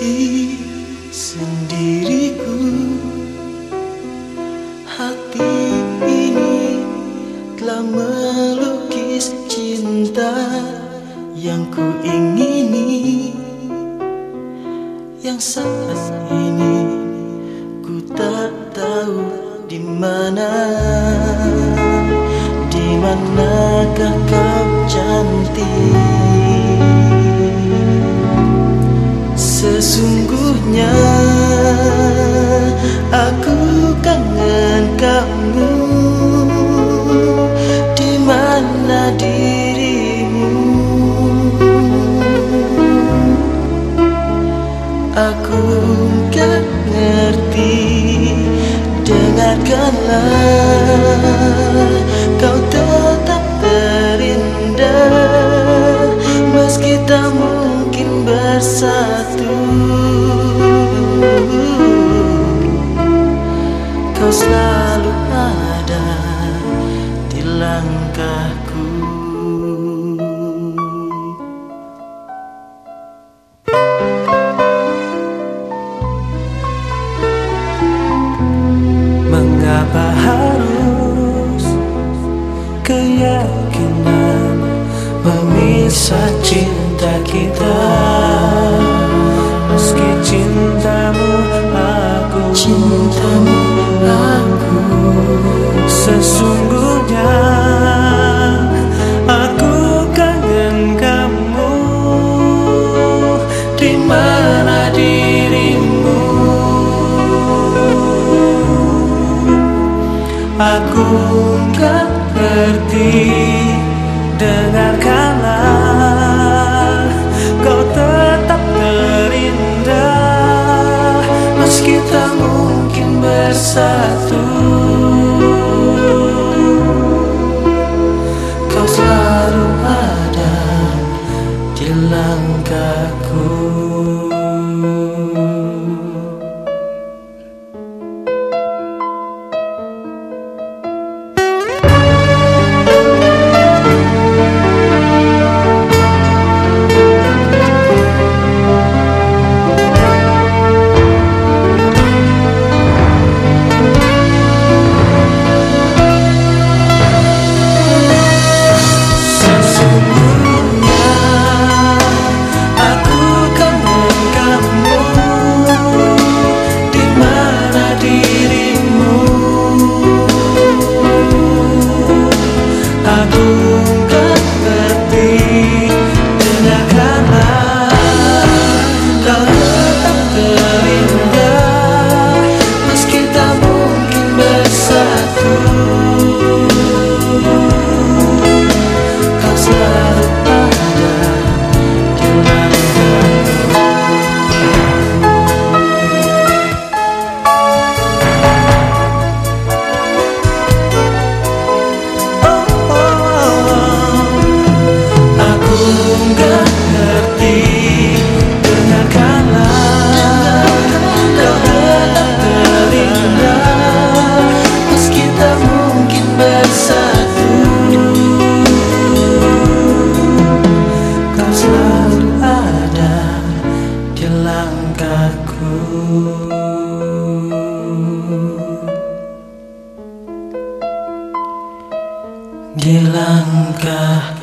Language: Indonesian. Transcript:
di sendiriku. Hati ini telah melukis cinta yang ku ingini. Yang saat ini ku tak tahu di mana. Di manakah kau cantik Sesungguhnya. Aku kangen kamu. Di mana dirimu? Aku gak ngerti. Dengarkanlah. Kau tetap terindah. Meski tak bersatu. Kau selalu ada di langkahku kita. Meski cintamu aku Cintamu aku. Sesungguhnya aku kangen kamu. Di mana dirimu? Aku gak ngerti Dengarkanlah side gak ngerti Di langkahku